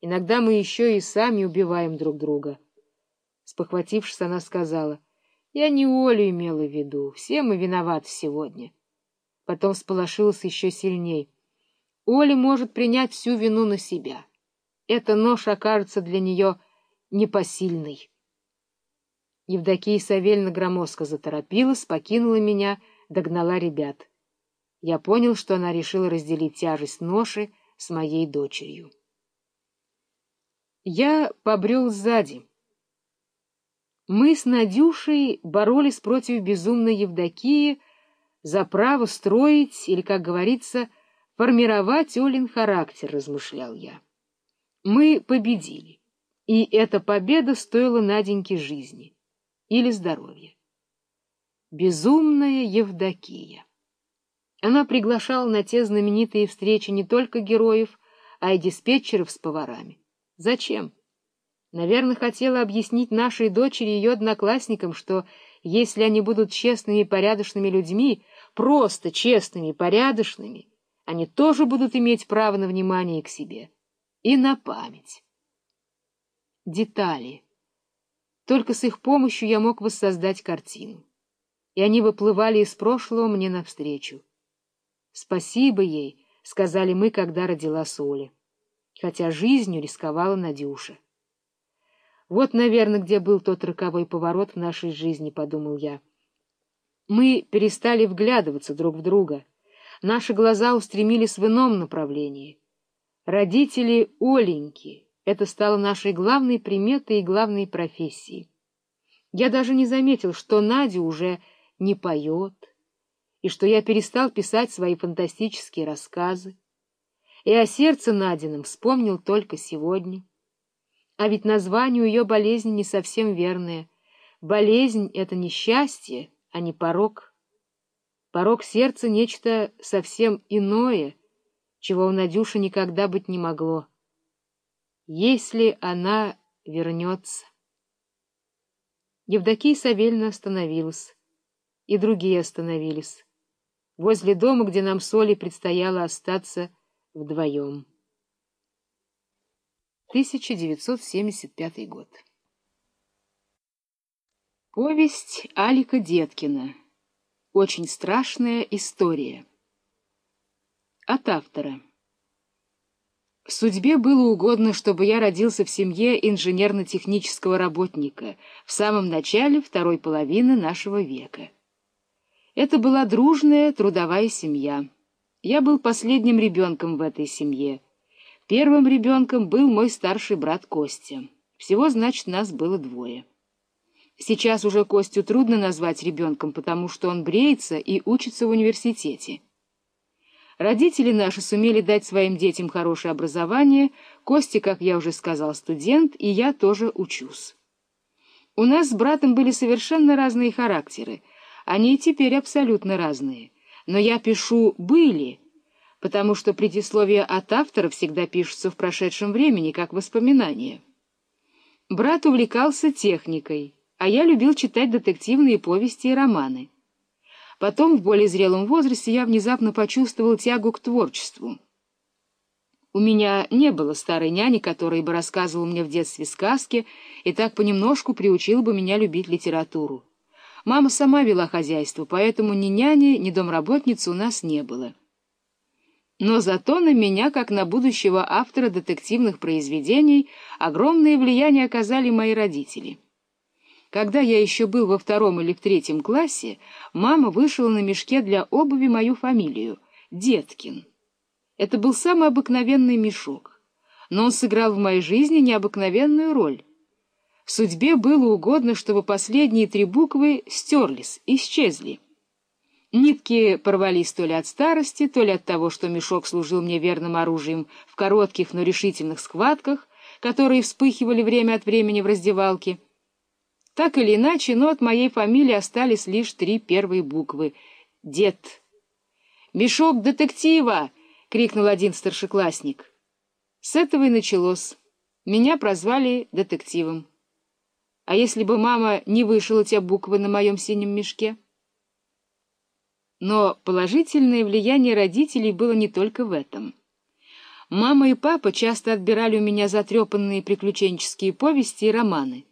Иногда мы еще и сами убиваем друг друга. Спохватившись, она сказала, «Я не Олю имела в виду, все мы виноваты сегодня». Потом сполошилась еще сильней. Оля может принять всю вину на себя. Эта нож окажется для нее непосильной. Евдокия Савельевна громоздко заторопилась, покинула меня, догнала ребят. Я понял, что она решила разделить тяжесть ноши с моей дочерью. Я побрел сзади. Мы с Надюшей боролись против безумной Евдокии за право строить, или, как говорится, формировать Олин характер, размышлял я. Мы победили, и эта победа стоила Наденьке жизни или здоровья. Безумная Евдокия. Она приглашала на те знаменитые встречи не только героев, а и диспетчеров с поварами. Зачем? Наверное, хотела объяснить нашей дочери и ее одноклассникам, что если они будут честными и порядочными людьми, просто честными и порядочными, они тоже будут иметь право на внимание к себе и на память. Детали. Только с их помощью я мог воссоздать картину. И они выплывали из прошлого мне навстречу. «Спасибо ей», — сказали мы, когда родила Соля. Хотя жизнью рисковала Надюша. Вот, наверное, где был тот роковой поворот в нашей жизни, — подумал я. Мы перестали вглядываться друг в друга. Наши глаза устремились в ином направлении. Родители Оленьки — это стало нашей главной приметой и главной профессией. Я даже не заметил, что Надя уже не поет, и что я перестал писать свои фантастические рассказы, и о сердце Надином вспомнил только сегодня. А ведь название у ее болезни не совсем верное. Болезнь — это несчастье, а не порог. Порог сердца — нечто совсем иное, чего у Надюши никогда быть не могло. Если она вернется... Евдокия Савельевна остановилась, и другие остановились возле дома, где нам с Олей предстояло остаться вдвоем. 1975 год. Повесть Алика Деткина. Очень страшная история. От автора. Судьбе было угодно, чтобы я родился в семье инженерно-технического работника в самом начале второй половины нашего века. Это была дружная трудовая семья. Я был последним ребенком в этой семье. Первым ребенком был мой старший брат Костя. Всего, значит, нас было двое. Сейчас уже Костю трудно назвать ребенком, потому что он бреется и учится в университете. Родители наши сумели дать своим детям хорошее образование, Костя, как я уже сказал, студент, и я тоже учусь. У нас с братом были совершенно разные характеры — они и теперь абсолютно разные. Но я пишу «были», потому что предисловие от автора всегда пишется в прошедшем времени, как воспоминание. Брат увлекался техникой, а я любил читать детективные повести и романы. Потом, в более зрелом возрасте, я внезапно почувствовал тягу к творчеству. У меня не было старой няни, которая бы рассказывала мне в детстве сказки и так понемножку приучила бы меня любить литературу. Мама сама вела хозяйство, поэтому ни няни, ни домработницы у нас не было. Но зато на меня, как на будущего автора детективных произведений, огромное влияние оказали мои родители. Когда я еще был во втором или в третьем классе, мама вышила на мешке для обуви мою фамилию — Деткин. Это был самый обыкновенный мешок, но он сыграл в моей жизни необыкновенную роль. Судьбе было угодно, чтобы последние три буквы стерлись, исчезли. Нитки порвались то ли от старости, то ли от того, что мешок служил мне верным оружием в коротких, но решительных схватках, которые вспыхивали время от времени в раздевалке. Так или иначе, но от моей фамилии остались лишь три первые буквы — «Дед». «Мешок детектива!» — крикнул один старшеклассник. С этого и началось. Меня прозвали детективом. А если бы мама не вышила те буквы на моем синем мешке? Но положительное влияние родителей было не только в этом. Мама и папа часто отбирали у меня затрепанные приключенческие повести и романы.